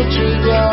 чувстват, че вятър